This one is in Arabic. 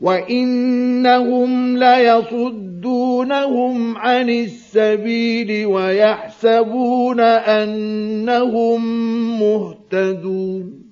وإنهم ليصدونهم عن السبيل ويحسبون أنهم مهتدون